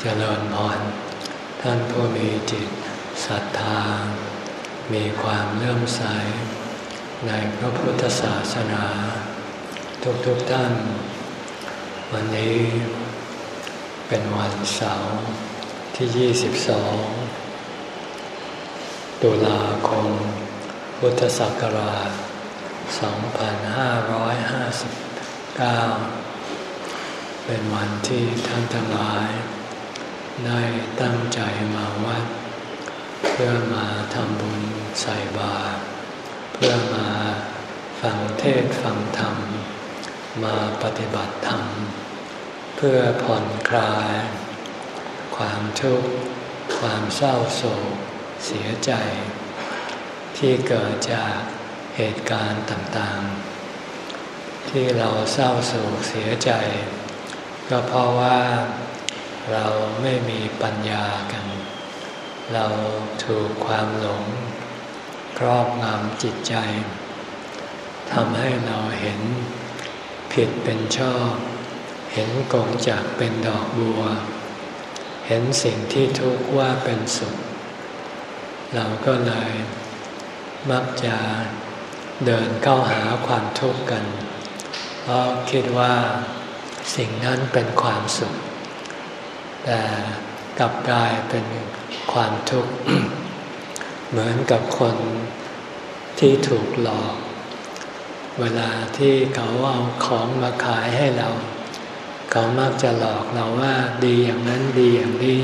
เจริญพรท่านผู้มีจิตศรัทธา มีความเลื่อมใส ในพระพุทธศาสนา ทุกๆทท่าน วันนี้เป็นวันเสาร์ที่ 22 ตุลาคม พุทธศักราช 2559 เป็นวันที่ท่านทั้งหลาย ได้ตั้งใจมาวัด เพื่อมาทำบุญใส่บาตรเพื่อมาฟังเทศฟังธรรม มาปฏิบัติธรรม เพื่อผ่อนคลาย ความทุกข์ความเศร้าโศกเสียใจ ที่เกิดจากเหตุการณ์ต่างๆ ที่เราเศร้าโศกเสียใจ ก็เพราะว่า เราไม่มีปัญญากัน เราถูกความหลง ครอบงำจิตใจทำให้เราเห็นผิดเป็นชอบ เห็นกงจากเป็นดอกบัว เห็นสิ่งที่ทุกข์ว่าเป็นสุข เราก็เลยมักจะเดินเข้าหาความทุกข์กัน เพราะคิดว่าสิ่งนั้นเป็นความสุข แต่กลับกลายเป็นความทุกข์ เหมือนกับคนที่ถูกหลอก เวลาที่เขาเอาของมาขายให้เรา เขามักจะหลอกเราว่าดีอย่างนั้นดีอย่างนี้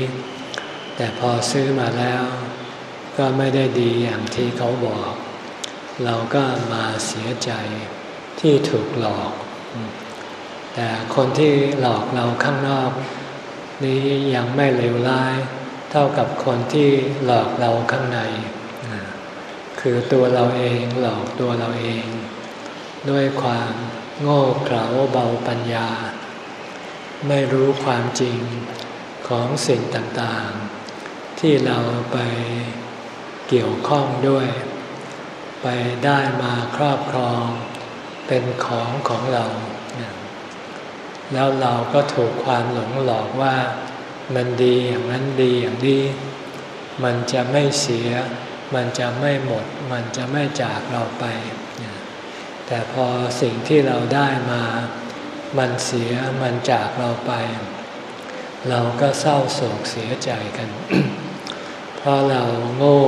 แต่พอซื้อมาแล้ว ก็ไม่ได้ดีอย่างที่เขาบอก เราก็มาเสียใจที่ถูกหลอก แต่คนที่หลอกเราข้างนอก นี้ยังไม่เลวร้าย เท่ากับคนที่หลอกเราข้างใน คือตัวเราเองหลอกตัวเราเอง ด้วยความโง่เขลาเบาปัญญา ไม่รู้ความจริงของสิ่งต่างๆ ที่เราไปเกี่ยวข้องด้วย ไปได้มาครอบครองเป็นของของเรา แล้วเราก็ถูกความหลงหลอกว่ามันดีอย่างนั้นดีอย่างนี้มันจะไม่เสีย มันจะไม่หมด มันจะไม่จากเราไป แต่พอสิ่งที่เราได้มา มันเสียมันจากเราไป เราก็เศร้าโศกเสียใจกัน เพราะเราโง่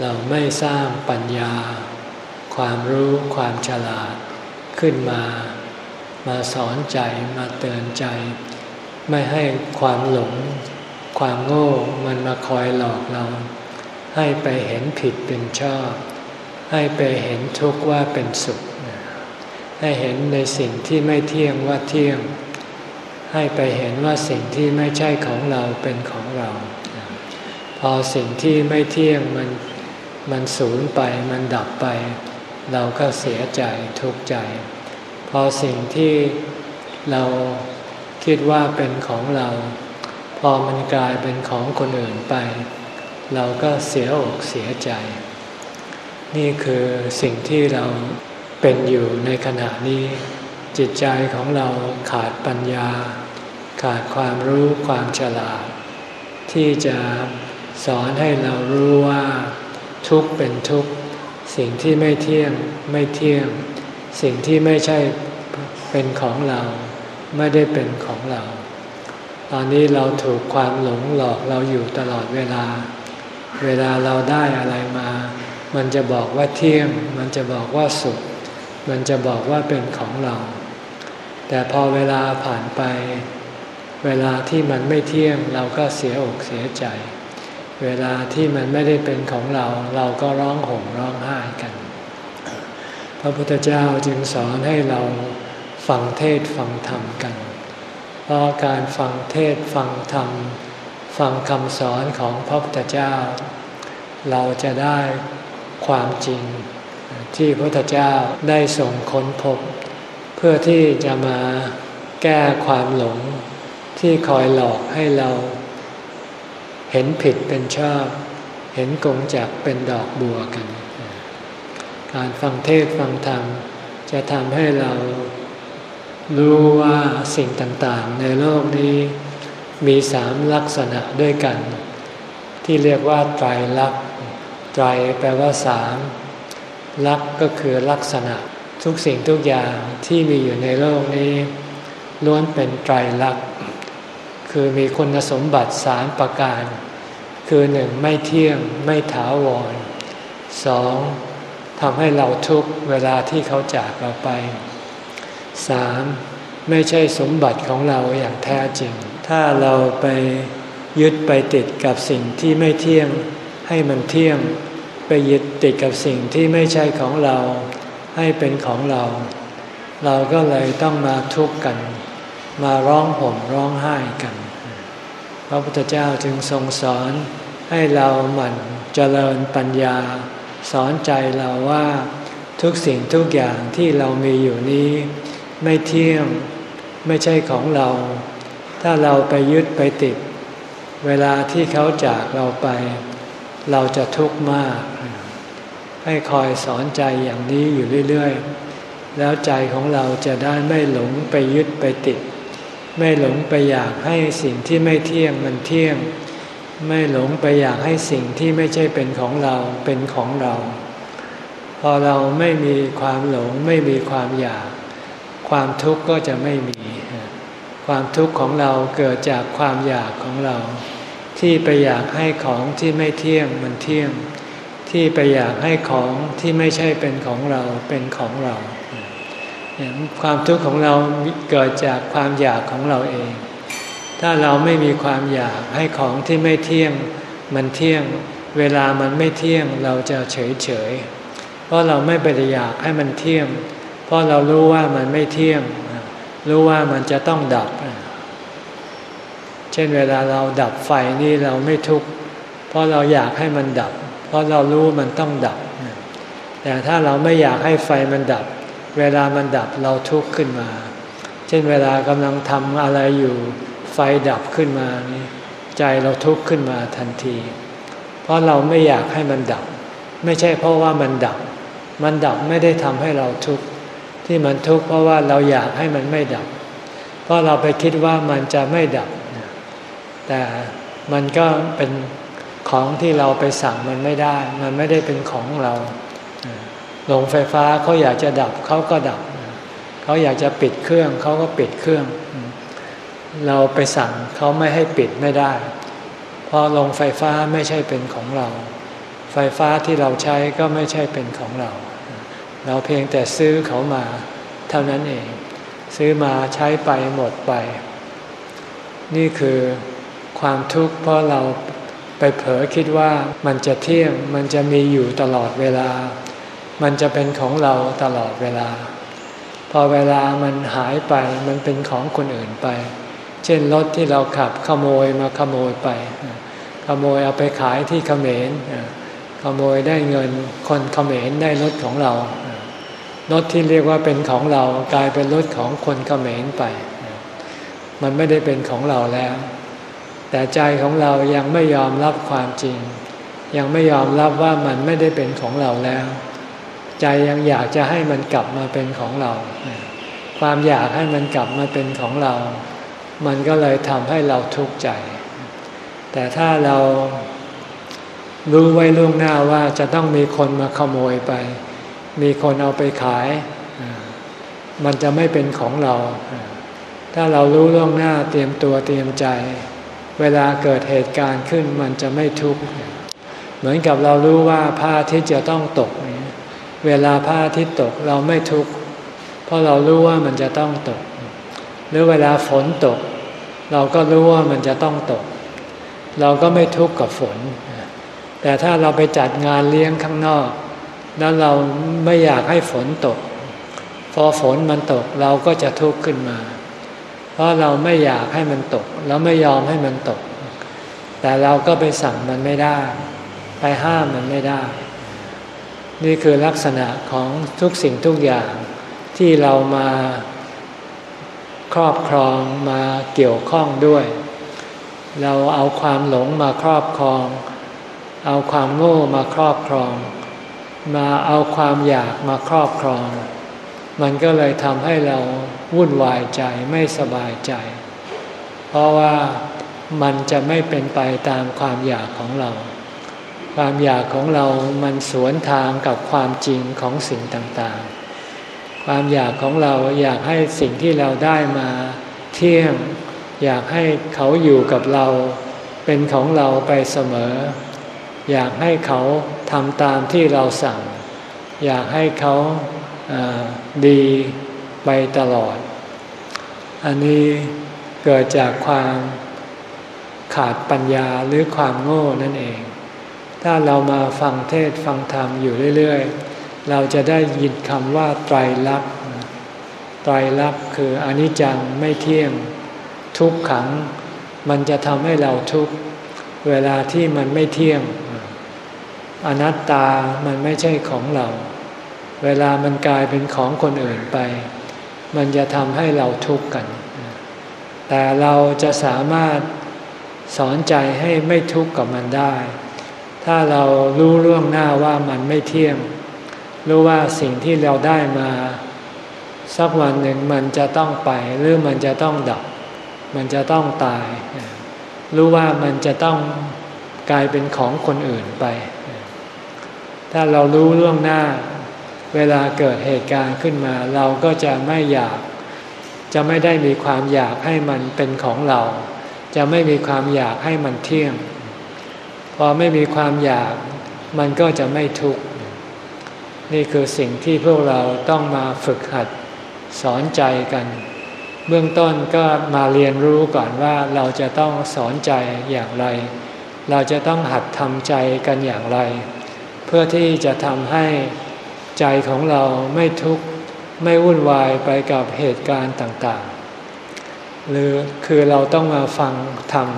เราไม่สร้างปัญญา ความรู้ความฉลาดขึ้นมา มาสอนใจมาเตือนใจ ไม่ให้ความหลง ความโง่มันมาคอยหลอกเรา ให้ไปเห็นผิดเป็นชอบ ให้ไปเห็นทุกข์ว่าเป็นสุข ให้เห็นในสิ่งที่ไม่เที่ยงว่าเที่ยง ให้ไปเห็นว่าสิ่งที่ไม่ใช่ของเราเป็นของเรา พอสิ่งที่ไม่เที่ยงมันมันสูญไปมันดับไป เราก็เสียใจทุกข์ใจ อสิ่งที่เราคิดว่าเป็นของเรา พอมันกลายเป็นของคนอื่นไป เราก็เสียอกเสียใจ นี่คือสิ่งที่เราเป็นอยู่ในขณะนี้ จิตใจของเราขาดปัญญา ขาดความรู้ความฉลาด ที่จะสอนให้เรารู้ว่า ทุกเป็นทุกสิ่งที่ไม่เที่ยงไม่เที่ยง สิ่งที่ไม่ใช่เป็นของเรา ไม่ได้เป็นของเรา ตอนนี้เราถูกความหลงหลอกเราอยู่ตลอดเวลา เวลาเราได้อะไรมา มันจะบอกว่าเที่ยง มันจะบอกว่าสุข มันจะบอกว่าเป็นของเรา แต่พอเวลาผ่านไป เวลาที่มันไม่เที่ยงเราก็เสียอกเสียใจ เวลาที่มันไม่ได้เป็นของเรา เราก็ร้องห่มร้องไห้กัน ระพุทธเจ้าจึงสอนให้เราฟังเทศฟังธรรมกัน เพราะการฟังเทศฟังธรรม ฟังคำสอนของพระพุทธเจ้า เราจะได้ความจริง ที่พระพุทธเจ้าได้ส่งค้นพบ เพื่อที่จะมาแก้ความหลงที่คอยหลอกให้เรา เห็นผิดเป็นชอบ เห็นกงจักเป็นดอกบัวกัน การฟังเทศฟังธรรม จะทำให้เรารู้ว่าสิ่งต่างๆ ในโลกนี้มีสามลักษณะด้วยกัน ที่เรียกว่าไตรลักษณ์ไตรแปลว่าสามลักษณ์ก็คือลักษณะ ทุกสิ่งทุกอย่างที่มีอยู่ในโลกนี้ล้วนเป็นไตรลักษณ์คือมีคุณสมบัติสามประการ คือหนึ่งไม่เที่ยงไม่ถาวรสอง ทำให้เราทุกเวลาที่เขาจากเราไปสามไม่ใช่สมบัติของเราอย่างแท้จริง ถ้าเราไปยึดไปติดกับสิ่งที่ไม่เที่ยงให้มันเที่ยง ไปยึดติดกับสิ่งที่ไม่ใช่ของเราให้เป็นของเรา เราก็เลยต้องมาทุกข์กัน มาร้องห่มร้องไห้กัน พระพุทธเจ้าจึงทรงสอนให้เราหมั่นเจริญปัญญา สอนใจเราว่าทุกสิ่งทุกอย่างที่เรามีอยู่นี้ ไม่เที่ยงไม่ใช่ของเรา ถ้าเราไปยึดไปติด เวลาที่เขาจากเราไป เราจะทุกข์มาก ให้คอยสอนใจอย่างนี้อยู่เรื่อยๆ แล้วใจของเราจะได้ไม่หลงไปยึดไปติด ไม่หลงไปอยากให้สิ่งที่ไม่เที่ยงมันเที่ยง ไม่หลงไปอยากให้สิ่งที่ไม่ใช่เป็นของเราเป็นของเรา พอเราไม่มีความหลงไม่มีความอยาก ความทุกข์ก็จะไม่มี ความทุกข์ของเราเกิดจากความอยากของเรา ที่ไปอยากให้ของที่ไม่เที่ยงมันเที่ยง ที่ไปอยากให้ของที่ไม่ใช่เป็นของเราเป็นของเรา ความทุกข์ของเราเกิดจากความอยากของเราเอง ถ้าเราไม่มีความอยากให้ของที่ไม่เที่ยงมันเที่ยง เวลามันไม่เที่ยงเราจะเฉยเฉยเพราะเราไม่ไปอยากให้มันเที่ยง เพราะเรารู้ว่ามันไม่เที่ยง รู้ว่ามันจะต้องดับ เช่นเวลาเราดับไฟนี่เราไม่ทุกข์เพราะเราอยากให้มันดับ เพราะเรารู้มันต้องดับ แต่ถ้าเราไม่อยากให้ไฟมันดับ เวลามันดับเราทุกข์ขึ้นมา เช่นเวลากำลังทำอะไรอยู่ ไฟดับขึ้นมานี่ใจเราทุกข์ขึ้นมาทันที เพราะเราไม่อยากให้มันดับ ไม่ใช่เพราะว่ามันดับ มันดับไม่ได้ทำให้เราทุกข์ที่มันทุกข์เพราะว่าเราอยากให้มันไม่ดับ เพราะเราไปคิดว่ามันจะไม่ดับ แต่มันก็เป็นของที่เราไปสั่งมันไม่ได้ มันไม่ได้เป็นของเราโรงไฟฟ้าเขาอยากจะดับเขาก็ดับ เขาอยากจะปิดเครื่องเขาก็ปิดเครื่อง เราไปสั่งเขาไม่ให้ปิดไม่ได้ เพราะโรงไฟฟ้าไม่ใช่เป็นของเรา ไฟฟ้าที่เราใช้ก็ไม่ใช่เป็นของเรา เราเพียงแต่ซื้อเขามา เท่านั้นเอง ซื้อมาใช้ไปหมดไป นี่คือความทุกข์เพราะเราไปเผลอคิดว่ามันจะเที่ยงมันจะมีอยู่ตลอดเวลา มันจะเป็นของเราตลอดเวลา พอเวลามันหายไปมันเป็นของคนอื่นไป เช่นรถที่เราขับขโมยมาขโมยไป ขโมยเอาไปขายที่เขมรขโมยได้เงินคนเขมรได้รถของเรารถที่เรียกว่าเป็นของเรากลายเป็นรถของคนเขมรไป มันไม่ได้เป็นของเราแล้ว แต่ใจของเรายังไม่ยอมรับความจริง ยังไม่ยอมรับว่ามันไม่ได้เป็นของเราแล้ว ใจยังอยากจะให้มันกลับมาเป็นของเรา ความอยากให้มันกลับมาเป็นของเรา มันก็เลยทำให้เราทุกข์ใจ แต่ถ้าเรารู้ไว้ล่วงหน้าว่าจะต้องมีคนมาขโมยไป มีคนเอาไปขาย มันจะไม่เป็นของเรา ถ้าเรารู้ล่วงหน้าเตรียมตัวเตรียมใจ เวลาเกิดเหตุการณ์ขึ้นมันจะไม่ทุกข์ เหมือนกับเรารู้ว่าพระอาทิตย์จะต้องตก เวลาพระอาทิตย์ตกเราไม่ทุกข์ เพราะเรารู้ว่ามันจะต้องตก รือเวลาฝนตก เราก็รู้ว่ามันจะต้องตก เราก็ไม่ทุกข์กับฝน แต่ถ้าเราไปจัดงานเลี้ยงข้างนอก แล้วเราไม่อยากให้ฝนตก พอฝนมันตกเราก็จะทุกข์ขึ้นมา เพราะเราไม่อยากให้มันตก เราไม่ยอมให้มันตก แต่เราก็ไปสั่งมันไม่ได้ ไปห้ามมันไม่ได้ นี่คือลักษณะของทุกสิ่งทุกอย่างที่เรามา ครอบครองมาเกี่ยวข้องด้วย เราเอาความหลงมาครอบครอง เอาความโง่มาครอบครอง มาเอาความอยากมาครอบครอง มันก็เลยทำให้เราวุ่นวายใจไม่สบายใจ เพราะว่ามันจะไม่เป็นไปตามความอยากของเรา ความอยากของเรามันสวนทางกับความจริงของสิ่งต่างๆ ความอยากของเราอยากให้สิ่งที่เราได้มาเที่ยง อยากให้เขาอยู่กับเรา เป็นของเราไปเสมอ อยากให้เขาทำตามที่เราสั่ง อยากให้เขาดีไปตลอด อันนี้เกิดจากความขาดปัญญาหรือความโง่นั่นเอง ถ้าเรามาฟังเทศฟังธรรมอยู่เรื่อยๆ เราจะได้ยินคำว่าไตรลักษณ์ไตรลักษณ์คืออนิจจังไม่เที่ยง ทุกขัง มันจะทำให้เราทุกข์เวลาที่มันไม่เที่ยง อนัตตามันไม่ใช่ของเรา เวลามันกลายเป็นของคนอื่นไป มันจะทำให้เราทุกข์กัน แต่เราจะสามารถสอนใจให้ไม่ทุกข์กับมันได้ ถ้าเรารู้เรื่องหน้าว่ามันไม่เที่ยง รู้ว่าสิ่งที่เราได้มาสักวันหนึ่งมันจะต้องไปหรือมันจะต้องดับ มันจะต้องตาย รู้ว่ามันจะต้องกลายเป็นของคนอื่นไป ถ้าเรารู้เรื่องหน้า เวลาเกิดเหตุการณ์ขึ้นมา เราก็จะไม่อยาก จะไม่ได้มีความอยากให้มันเป็นของเรา จะไม่มีความอยากให้มันเที่ยง พอไม่มีความอยากมันก็จะไม่ทุกข์ นี่คือสิ่งที่พวกเราต้องมาฝึกหัดสอนใจกัน เบื้องต้นก็มาเรียนรู้ก่อนว่าเราจะต้องสอนใจอย่างไร เราจะต้องหัดทำใจกันอย่างไร เพื่อที่จะทำให้ใจของเราไม่ทุกข์ไม่วุ่นวายไปกับเหตุการณ์ต่างๆ หรือคือเราต้องมาฟังธรรม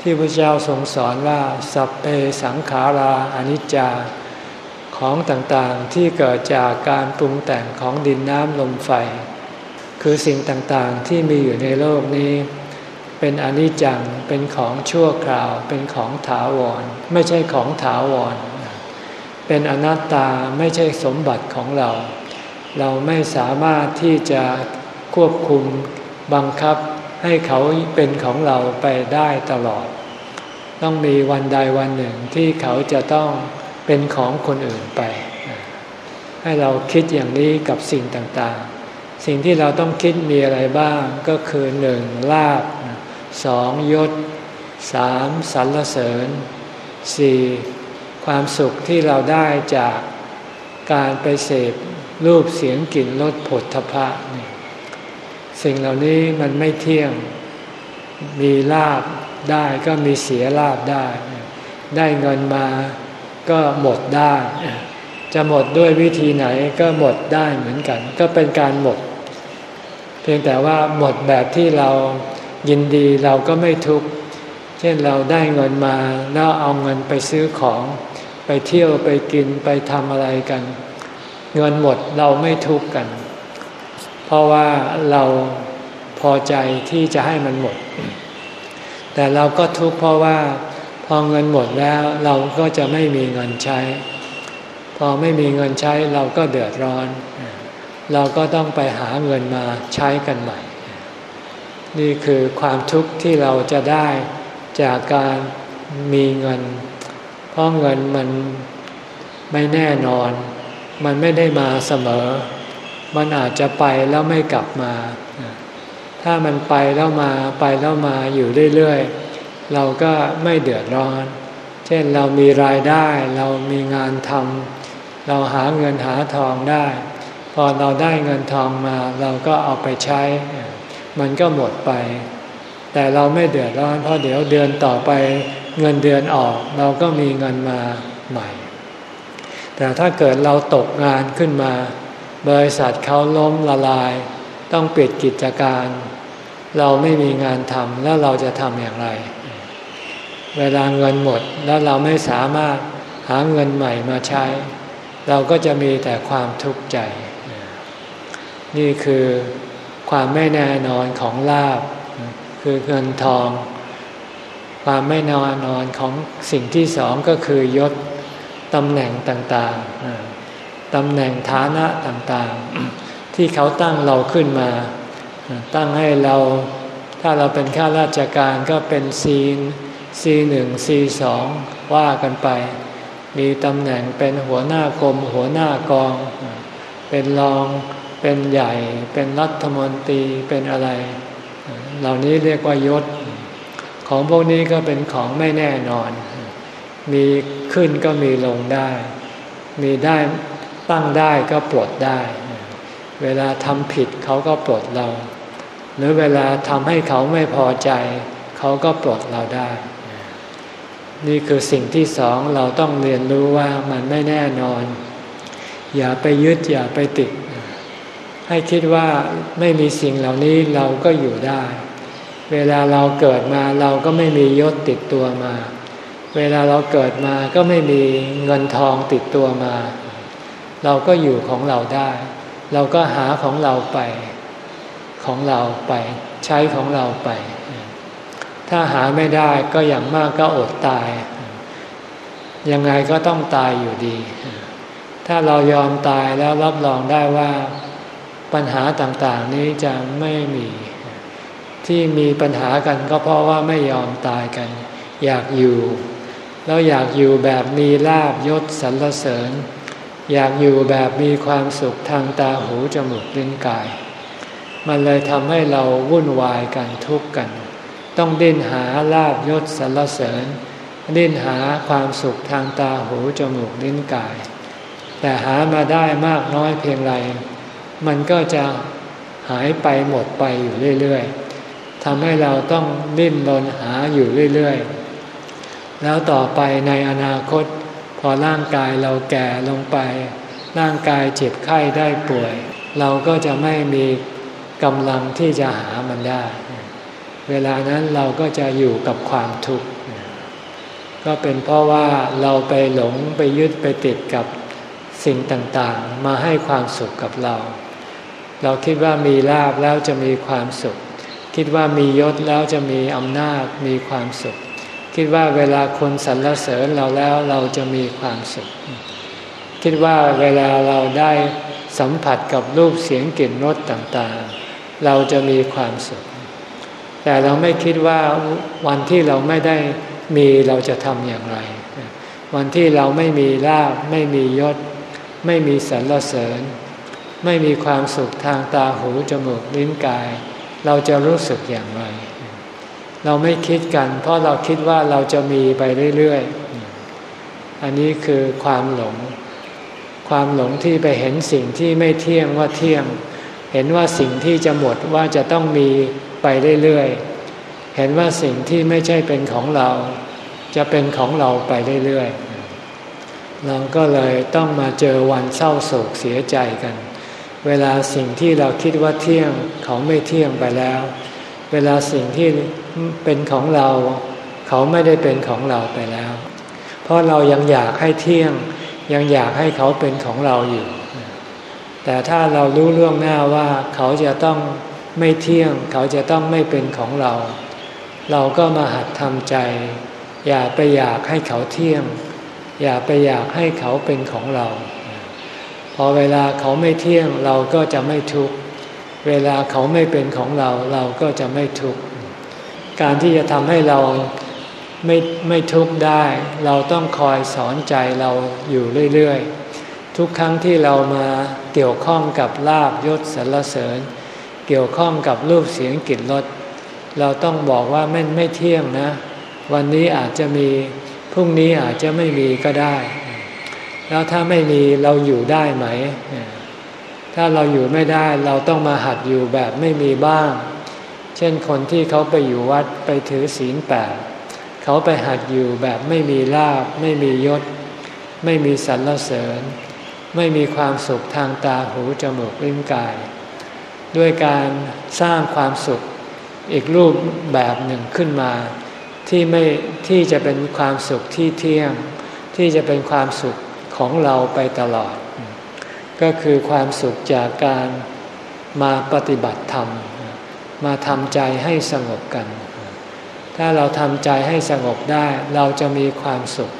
ที่พระเจ้าทรงสอนว่าสัพเพสังขาราอนิจจา ของต่างๆที่เกิดจากการปรุงแต่งของดินน้ำลมไฟ คือสิ่งต่างๆที่มีอยู่ในโลกนี้ เป็นอนิจจังเป็นของชั่วคราว เป็นของถาวร ไม่ใช่ของถาวร เป็นอนัตตาไม่ใช่สมบัติของเรา เราไม่สามารถที่จะควบคุมบังคับให้เขาเป็นของเราไปได้ตลอด ต้องมีวันใดวันหนึ่งที่เขาจะต้อง เป็นของคนอื่นไป ให้เราคิดอย่างนี้กับสิ่งต่างๆ สิ่งที่เราต้องคิดมีอะไรบ้างก็คือหนึ่งลาบสองยศสามสรรเสริญสี่ความสุขที่เราได้จากการไปเสพรูปเสียงกลิ่นรสผลทพะนี่สิ่งเหล่านี้มันไม่เที่ยงมีลาบได้ก็มีเสียลาบได้ ได้เงินมา ก็หมดได้ จะหมดด้วยวิธีไหนก็หมดได้เหมือนกัน ก็เป็นการหมด เพียงแต่ว่าหมดแบบที่เรายินดีเราก็ไม่ทุกข์เช่นเราได้เงินมาแล้วเอาเงินไปซื้อของ ไปเที่ยวไปกินไปทำอะไรกัน เงินหมดเราไม่ทุกข์กัน เพราะว่าเราพอใจที่จะให้มันหมด แต่เราก็ทุกข์เพราะว่า พอเงินหมดแล้วเราก็จะไม่มีเงินใช้ พอไม่มีเงินใช้เราก็เดือดร้อน เราก็ต้องไปหาเงินมาใช้กันใหม่ นี่คือความทุกข์ที่เราจะได้จากการมีเงิน เพราะเงินมันไม่แน่นอน มันไม่ได้มาเสมอ มันอาจจะไปแล้วไม่กลับมา ถ้ามันไปแล้วมาไปแล้วมาอยู่เรื่อยๆ เราก็ไม่เดือดร้อน เช่นเรามีรายได้ เรามีงานทำเราหาเงินหาทองได้ พอเราได้เงินทองมา เราก็เอาไปใช้ มันก็หมดไป แต่เราไม่เดือดร้อนเพราะเดี๋ยวเดือนต่อไปเงินเดือนออก เราก็มีเงินมาใหม่ แต่ถ้าเกิดเราตกงานขึ้นมา บริษัทเขาล้มละลาย ต้องปิดกิจการ เราไม่มีงานทำแล้วเราจะทำอย่างไร เวลาเงินหมดแล้วเราไม่สามารถหาเงินใหม่มาใช้ เราก็จะมีแต่ความทุกข์ใจ นี่คือความไม่แน่นอนของลาบ คือเงินทอง ความไม่แน่นอนของสิ่งที่สองก็คือยศตำแหน่งต่างๆตำแหน่งฐานะต่างๆ ที่เขาตั้งเราขึ้นมา ตั้งให้เราถ้าเราเป็นข้าราชการก็เป็นซีน งซีสองว่ากันไป มีตำแหน่งเป็นหัวหน้ากรมหัวหน้ากอง เป็นรองเป็นใหญ่ เป็นรัฐมนตรีเป็นอะไร เหล่านี้เรียกว่ายศ ของพวกนี้ก็เป็นของไม่แน่นอน มีขึ้นก็มีลงได้ มีได้ตั้งได้ก็ปลดได้ เวลาทำผิดเขาก็ปลดเรา หรือเวลาทำให้เขาไม่พอใจ เขาก็ปลดเราได้ นี่คือสิ่งที่สองเราต้องเรียนรู้ว่ามันไม่แน่นอน อย่าไปยึดอย่าไปติด ให้คิดว่าไม่มีสิ่งเหล่านี้เราก็อยู่ได้ เวลาเราเกิดมาเราก็ไม่มียศติดตัวมา เวลาเราเกิดมาก็ไม่มีเงินทองติดตัวมา เราก็อยู่ของเราได้ เราก็หาของเราไป ของเราไป ใช้ของเราไป ถ้าหาไม่ได้ก็อย่างมากก็อดตาย ยังไงก็ต้องตายอยู่ดี ถ้าเรายอมตายแล้วรับรองได้ว่าปัญหาต่างๆนี้จะไม่มี ที่มีปัญหากันก็เพราะว่าไม่ยอมตายกัน อยากอยู่ แล้วอยากอยู่แบบมีลาบยศสรรเสริญ อยากอยู่แบบมีความสุขทางตาหูจมูกลิ้นกาย มันเลยทำให้เราวุ่นวายกันทุกข์กัน ต้องดิ้นหาลาบยศสรรเสริญ ดิ้นหาความสุขทางตาหูจมูกลิ้นกาย แต่หามาได้มากน้อยเพียงไร มันก็จะหายไปหมดไปอยู่เรื่อยๆทำให้เราต้องดิ้นรนหาอยู่เรื่อยๆ แล้วต่อไปในอนาคต พอร่างกายเราแก่ลงไป ร่างกายเจ็บไข้ได้ป่วย เราก็จะไม่มีกำลังที่จะหามันได้ เวลานั้นเราก็จะอยู่กับความทุกข์ ก็เป็นเพราะว่าเราไปหลงไปยึดไปติดกับสิ่งต่างๆ มาให้ความสุขกับเรา เราคิดว่ามีลาบแล้วจะมีความสุข คิดว่ามียศแล้วจะมีอำนาจมีความสุข คิดว่าเวลาคนสรรเสริญเราแล้วเราจะมีความสุข คิดว่าเวลาเราได้สัมผัสกับรูปเสียงกลิ่นรสต่างๆ เราจะมีความสุข แต่เราไม่คิดว่าวันที่เราไม่ได้มีเราจะทำอย่างไร วันที่เราไม่มีลาบไม่มียศ ไม่มีสรรเสริญ ไม่มีความสุขทางตาหูจมูกลิ้นกาย เราจะรู้สึกอย่างไร เราไม่คิดกัน เพราะเราคิดว่าเราจะมีไปเรื่อยๆ อันนี้คือความหลง ความหลงที่ไปเห็นสิ่งที่ไม่เที่ยงว่าเที่ยง เห็นว่าสิ่งที่จะหมดว่าจะต้องมี ไปเรื่อยๆ เห็นว่าสิ่งที่ไม่ใช่เป็นของเรา จะเป็นของเราไปเรื่อยๆ เราก็เลยต้องมาเจอวันเศร้าโศกเสียใจกัน เวลาสิ่งที่เราคิดว่าเที่ยงเขาไม่เที่ยงไปแล้ว เวลาสิ่งที่เป็นของเรา เขาไม่ได้เป็นของเราไปแล้ว เพราะเรายังอยากให้เที่ยง ยังอยากให้เขาเป็นของเราอยู่ แต่ถ้าเรารู้เรื่องหน้าว่าเขาจะต้อง ไม่เที่ยงเขาจะต้องไม่เป็นของเรา เราก็มาหัดทำใจ อย่าไปอยากให้เขาเที่ยง อย่าไปอยากให้เขาเป็นของเรา พอเวลาเขาไม่เที่ยงเราก็จะไม่ทุกข์เวลาเขาไม่เป็นของเราเราก็จะไม่ทุกข์การที่จะทำให้เราไม่ไม่ทุกข์ได้ เราต้องคอยสอนใจเราอยู่เรื่อยๆ ทุกครั้งที่เรามาเกี่ยวข้องกับลาบยศสรรเสริญ เกี่ยวข้องกับรูปเสียงกลิ่นรสเราต้องบอกว่าไม่ไม่เที่ยงนะ วันนี้อาจจะมีพรุ่งนี้อาจจะไม่มีก็ได้ แล้วถ้าไม่มีเราอยู่ได้ไหม ถ้าเราอยู่ไม่ได้เราต้องมาหัดอยู่แบบไม่มีบ้าง เช่นคนที่เขาไปอยู่วัดไปถือศีลแปดเขาไปหัดอยู่แบบไม่มีลาบ ไม่มียศ ไม่มีสรรเสริญ ไม่มีความสุขทางตาหูจมูกลิ้นกาย ด้วยการสร้างความสุขอีกรูปแบบหนึ่งขึ้นมา ที่ไม่ที่จะเป็นความสุขที่เที่ยง ที่จะเป็นความสุขของเราไปตลอด ก็คือความสุขจากการมาปฏิบัติธรรม มาทำใจให้สงบกัน ถ้าเราทำใจให้สงบได้เราจะมีความสุข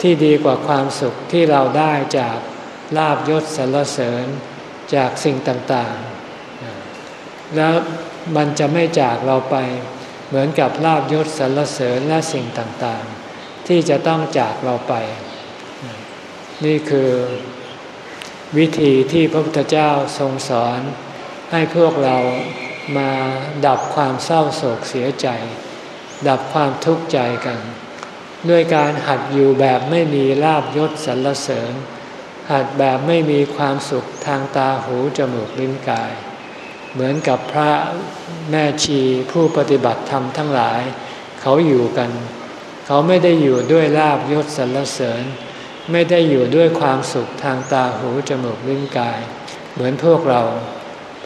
ที่ดีกว่าความสุขที่เราได้จากลาบยศสรรเสริญจากสิ่งต่าง แล้วมันจะไม่จากเราไป เหมือนกับลาบยศสรรเสริญและสิ่งต่างๆ ที่จะต้องจากเราไป นี่คือวิธีที่พระพุทธเจ้าทรงสอน ให้พวกเรามาดับความเศร้าโศกเสียใจ ดับความทุกข์ใจกัน ด้วยการหัดอยู่แบบไม่มีลาบยศสรรเสริญ หัดแบบไม่มีความสุขทางตาหูจมูกลิ้นกาย เหมือนกับพระแม่ชีผู้ปฏิบัติธรรมทั้งหลาย เขาอยู่กัน เขาไม่ได้อยู่ด้วยลาบยศสรรเสริญ ไม่ได้อยู่ด้วยความสุขทางตาหูจมูกลิ้นกาย เหมือนพวกเรา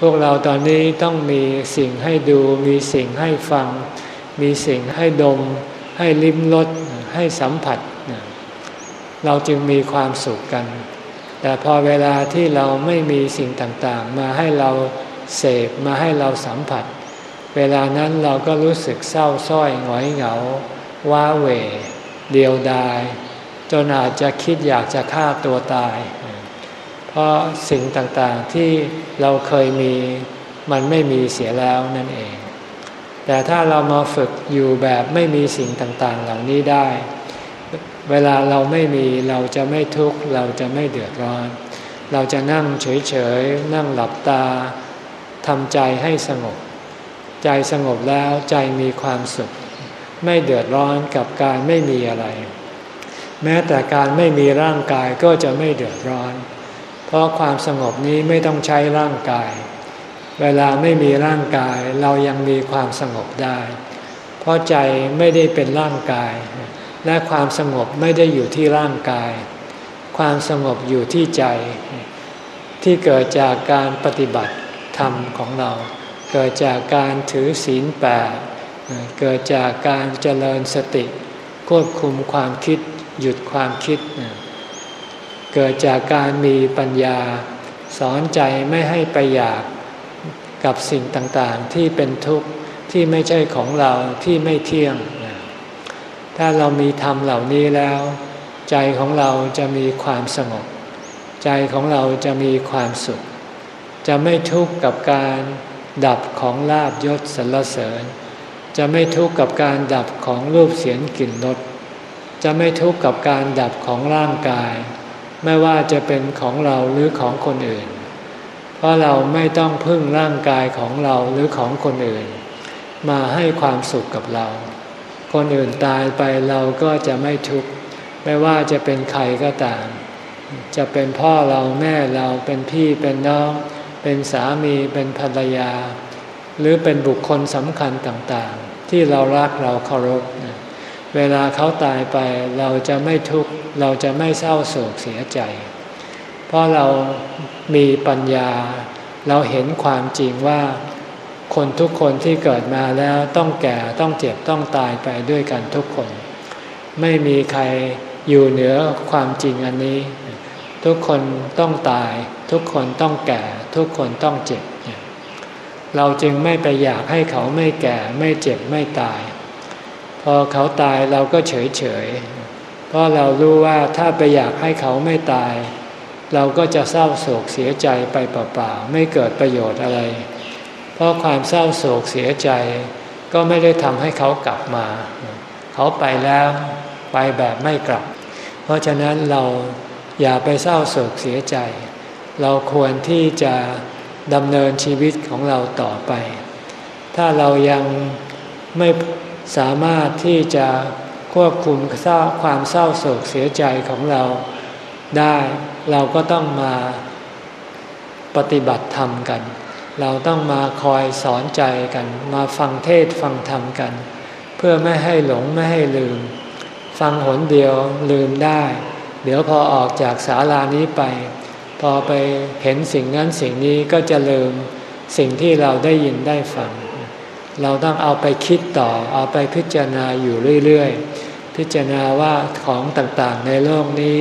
พวกเราตอนนี้ต้องมีสิ่งให้ดูมีสิ่งให้ฟัง มีสิ่งให้ดม ให้ลิ้มรสให้สัมผัส เราจึงมีความสุขกัน แต่พอเวลาที่เราไม่มีสิ่งต่างๆ มาให้เรา เสพมาให้เราสัมผัส เวลานั้นเราก็รู้สึกเศร้าส้อยหงอยเหงา ว้าเหวเดียวดาย จนอาจจะคิดอยากจะฆ่าตัวตาย เพราะสิ่งต่างๆที่เราเคยมีมันไม่มีเสียแล้วนั่นเอง แต่ถ้าเรามาฝึกอยู่แบบไม่มีสิ่งต่างๆ เหล่านี้ได้ เวลาเราไม่มีเราจะไม่ทุกข์เราจะไม่เดือดร้อน เราจะนั่งเฉยๆ นั่งหลับตา ทำใจให้สงบ ใจสงบแล้วใจมีความสุข ไม่เดือดร้อนกับการไม่มีอะไร แม้แต่การไม่มีร่างกายก็จะไม่เดือดร้อน เพราะความสงบนี้ไม่ต้องใช้ร่างกาย เวลาไม่มีร่างกายเรายังมีความสงบได้ เพราะใจไม่ได้เป็นร่างกาย และความสงบไม่ได้อยู่ที่ร่างกาย ความสงบอยู่ที่ใจที่เกิดจากการปฏิบัติ ธรรมของเรา เกิดจากการถือศีลแปดเกิดจากการเจริญสติ ควบคุมความคิดหยุดความคิด เกิดจากการมีปัญญา สอนใจไม่ให้ไปอยากกับสิ่งต่างๆ ที่เป็นทุกข์ที่ไม่ใช่ของเราที่ไม่เที่ยง ถ้าเรามีธรรมเหล่านี้แล้ว ใจของเราจะมีความสงบ ใจของเราจะมีความสุข จะไม่ทุกข์กับการดับของลาบยศสรรเสริญ จะไม่ทุกข์กับการดับของรูปเสียงกลิ่นรสจะไม่ทุกข์กับการดับของร่างกาย ไม่ว่าจะเป็นของเราหรือของคนอื่น เพราะเราไม่ต้องพึ่งร่างกายของเราหรือของคนอื่น มาให้ความสุขกับเรา คนอื่นตายไปเราก็จะไม่ทุกข์ไม่ว่าจะเป็นใครก็ตาม จะเป็นพ่อเราแม่เราเป็นพี่เป็นน้อง เป็นสามีเป็นภรรยา หรือเป็นบุคคลสำคัญต่างๆ ที่เรารักเราเคารพเวลาเขาตายไปเราจะไม่ทุกข์เราจะไม่เศร้าโศกเสียใจ เพราะเรามีปัญญา เราเห็นความจริงว่า คนทุกคนที่เกิดมาแล้วต้องแก่ต้องเจ็บต้องตายไปด้วยกันทุกคน ไม่มีใครอยู่เหนือความจริงอันนี้ ทุกคนต้องตาย ทุกคนต้องแก่ ทุกคนต้องเจ็บ เราจึงไม่ไปอยากให้เขาไม่แก่ ไม่เจ็บไม่ตาย พอเขาตายเราก็เฉยเฉยเพราะเรารู้ว่าถ้าไปอยากให้เขาไม่ตาย เราก็จะเศร้าโศกเสียใจไปเปล่าๆไม่เกิดประโยชน์อะไร เพราะความเศร้าโศกเสียใจ ก็ไม่ได้ทำให้เขากลับมา เขาไปแล้วไปแบบไม่กลับ เพราะฉะนั้นเรา อย่าไปเศร้าโศกเสียใจ เราควรที่จะดำเนินชีวิตของเราต่อไป ถ้าเรายังไม่สามารถที่จะควบคุมเศร้าความเศร้าโศกเสียใจของเราได้เราก็ต้องมาปฏิบัติธรรมกัน เราต้องมาคอยสอนใจกัน มาฟังเทศฟังธรรมกัน เพื่อไม่ให้หลงไม่ให้ลืม ฟังหนเดียวลืมได้ เดี๋ยวพอออกจากศาลานี้ไป พอไปเห็นสิ่งนั้นสิ่งนี้ก็จะลืมสิ่งที่เราได้ยินได้ฟัง เราต้องเอาไปคิดต่อ เอาไปพิจารณาอยู่เรื่อยๆ พิจารณาว่าของต่างๆในโลกนี้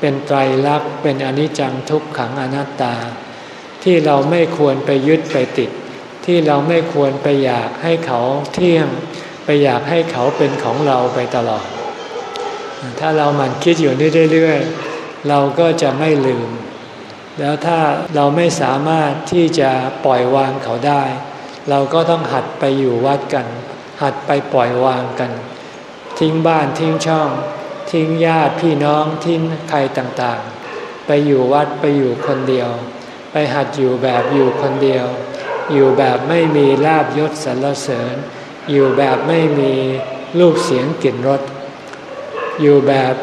เป็นไตรลักษณ์เป็นอนิจจังทุกขังอนัตตา ที่เราไม่ควรไปยึดไปติด ที่เราไม่ควรไปอยากให้เขาเที่ยง ไปอยากให้เขาเป็นของเราไปตลอด ถ้าเราหมั่นคิดอยู่เรื่อยๆเราก็จะไม่ลืม แล้วถ้าเราไม่สามารถที่จะปล่อยวางเขาได้ เราก็ต้องหัดไปอยู่วัดกัน หัดไปปล่อยวางกัน ทิ้งบ้านทิ้งช่อง ทิ้งญาติพี่น้องทิ้งใครต่างๆ ไปอยู่วัดไปอยู่คนเดียว ไปหัดอยู่แบบอยู่คนเดียว อยู่แบบไม่มีลาบยศสรรเสริญ อยู่แบบไม่มีรูปเสียงกลิ่นรส อยู่แบบ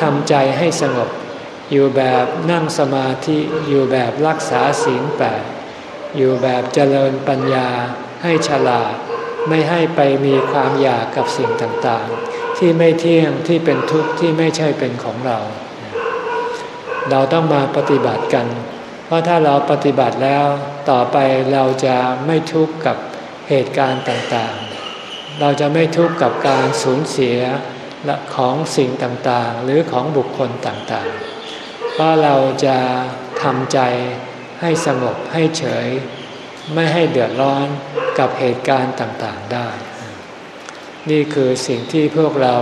ทำใจให้สงบ อยู่แบบนั่งสมาธิอยู่แบบรักษาศีลแปดอยู่แบบเจริญปัญญาให้ฉลาด ไม่ให้ไปมีความอยากกับสิ่งต่างๆ ที่ไม่เที่ยงที่เป็นทุกข์ที่ไม่ใช่เป็นของเรา เราต้องมาปฏิบัติกัน เพราะถ้าเราปฏิบัติแล้วต่อไปเราจะไม่ทุกข์กับเหตุการณ์ต่างๆ เราจะไม่ทุกข์กับการสูญเสีย ของสิ่งต่างๆ หรือของบุคคลต่างๆเพราเราจะทำใจให้สงบให้เฉย ไม่ให้เดือดร้อนกับเหตุการณ์ต่างๆได้ นี่คือสิ่งที่พวกเรา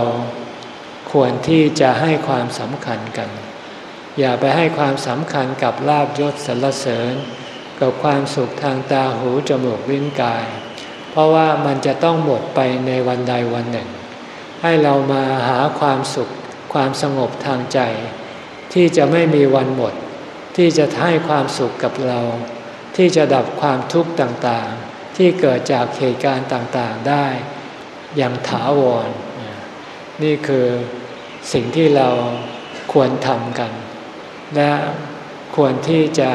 ควรที่จะให้ความสำคัญกัน อย่าไปให้ความสำคัญกับลาบยศสรรเสริญ กับความสุขทางตาหูจมูกลิ้นกาย เพราะว่ามันจะต้องหมดไปในวันใดวันหนึ่ง ให้เรามาหาความสุขความสงบทางใจ ที่จะไม่มีวันหมด ที่จะให้ความสุขกับเรา ที่จะดับความทุกข์ต่างๆ ที่เกิดจากเหตุการณ์ต่างๆได้ อย่างถาวร นี่คือสิ่งที่เราควรทำกัน และควรที่จะ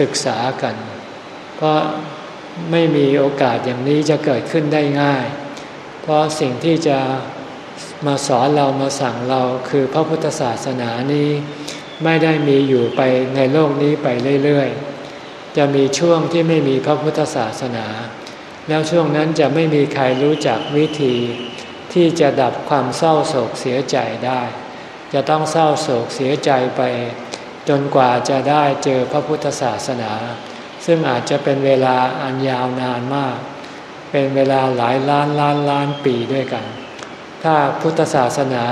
ศึกษากัน เพราะไม่มีโอกาสอย่างนี้จะเกิดขึ้นได้ง่าย เพราะสิ่งที่จะมาสอนเรามาสั่งเราคือพระพุทธศาสนานี้ไม่ได้มีอยู่ไปในโลกนี้ไปเรื่อยๆ จะมีช่วงที่ไม่มีพระพุทธศาสนา แล้วช่วงนั้นจะไม่มีใครรู้จักวิธี ที่จะดับความเศร้าโศกเสียใจได้ จะต้องเศร้าโศกเสียใจไป จนกว่าจะได้เจอพระพุทธศาสนา ซึ่งอาจจะเป็นเวลาอันยาวนานมาก เป็นเวลาหลายล้านล้านล้านปีด้วยกัน ถ้าพุทธศาสนา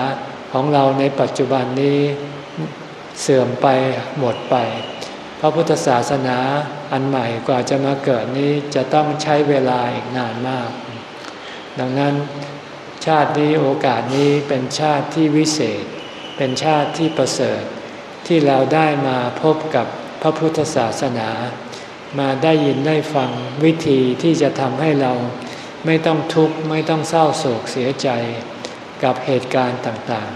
ของเราในปัจจุบันนี้เสื่อมไปหมดไป พระพุทธศาสนาอันใหม่กว่าจะมาเกิดนี้จะต้องใช้เวลาอีกนานมาก ดังนั้นชาตินี้โอกาสนี้เป็นชาติที่วิเศษ เป็นชาติที่ประเสริฐที่เราได้มาพบกับพระพุทธศาสนา มาได้ยินได้ฟังวิธีที่จะทำให้เราไม่ต้องทุกข์ไม่ต้องเศร้าโศกเสียใจกับเหตุการณ์ต่าง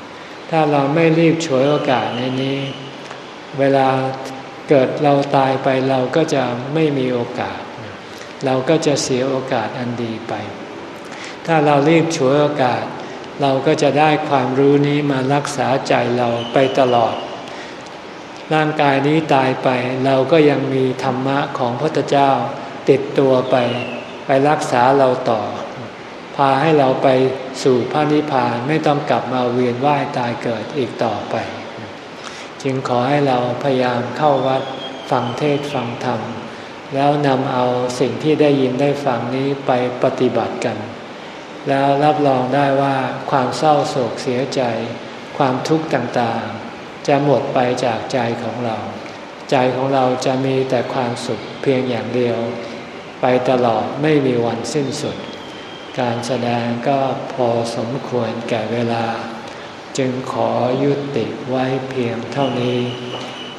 ๆ ถ้าเราไม่รีบฉวยโอกาสในนี้ เวลาเกิดเราตายไปเราก็จะไม่มีโอกาส เราก็จะเสียโอกาสอันดีไป ถ้าเรารีบฉวยโอกาส เราก็จะได้ความรู้นี้มารักษาใจเราไปตลอด ร่างกายนี้ตายไป เราก็ยังมีธรรมะของพระพุทธเจ้า ติดตัวไป ไปรักษาเราต่อ พาให้เราไปสู่พระนิพพานไม่ต้องกลับมาเวียนว่ายตายเกิดอีกต่อไป จึงขอให้เราพยายามเข้าวัดฟังเทศฟังธรรม แล้วนำเอาสิ่งที่ได้ยินได้ฟังนี้ไปปฏิบัติกัน แล้วรับรองได้ว่าความเศร้าโศกเสียใจ ความทุกข์ต่างๆ จะหมดไปจากใจของเรา ใจของเราจะมีแต่ความสุขเพียงอย่างเดียว ไปตลอดไม่มีวันสิ้นสุด การแสดงก็พอสมควรแก่เวลา จึงขอยุติไว้เพียงเท่านี้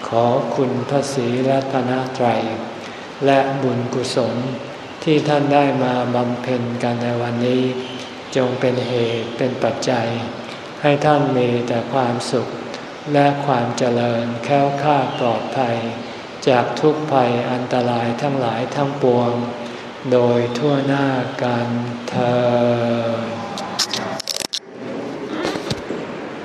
ขอคุณพระศรีรัตนตรัย และบุญกุศลที่ท่านได้มาบำเพ็ญกันในวันนี้ จงเป็นเหตุเป็นปัจจัย ให้ท่านมีแต่ความสุข และความเจริญแค้วค่าปลอดภัย จากทุกภัยอันตรายทั้งหลายทั้งปวง โดยทั่วหน้ากันเธอ